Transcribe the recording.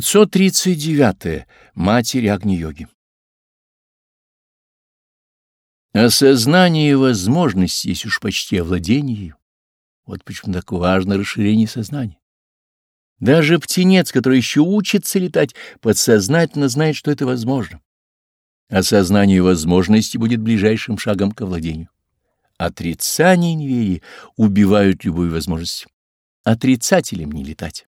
539. -е. Матерь Агни-йоги. Осознание возможности есть уж почти овладение ее. Вот почему так важно расширение сознания. Даже птенец, который еще учится летать, подсознательно знает, что это возможно. Осознание возможности будет ближайшим шагом к овладению. Отрицание неверия убивают любую возможность. Отрицателям не летать.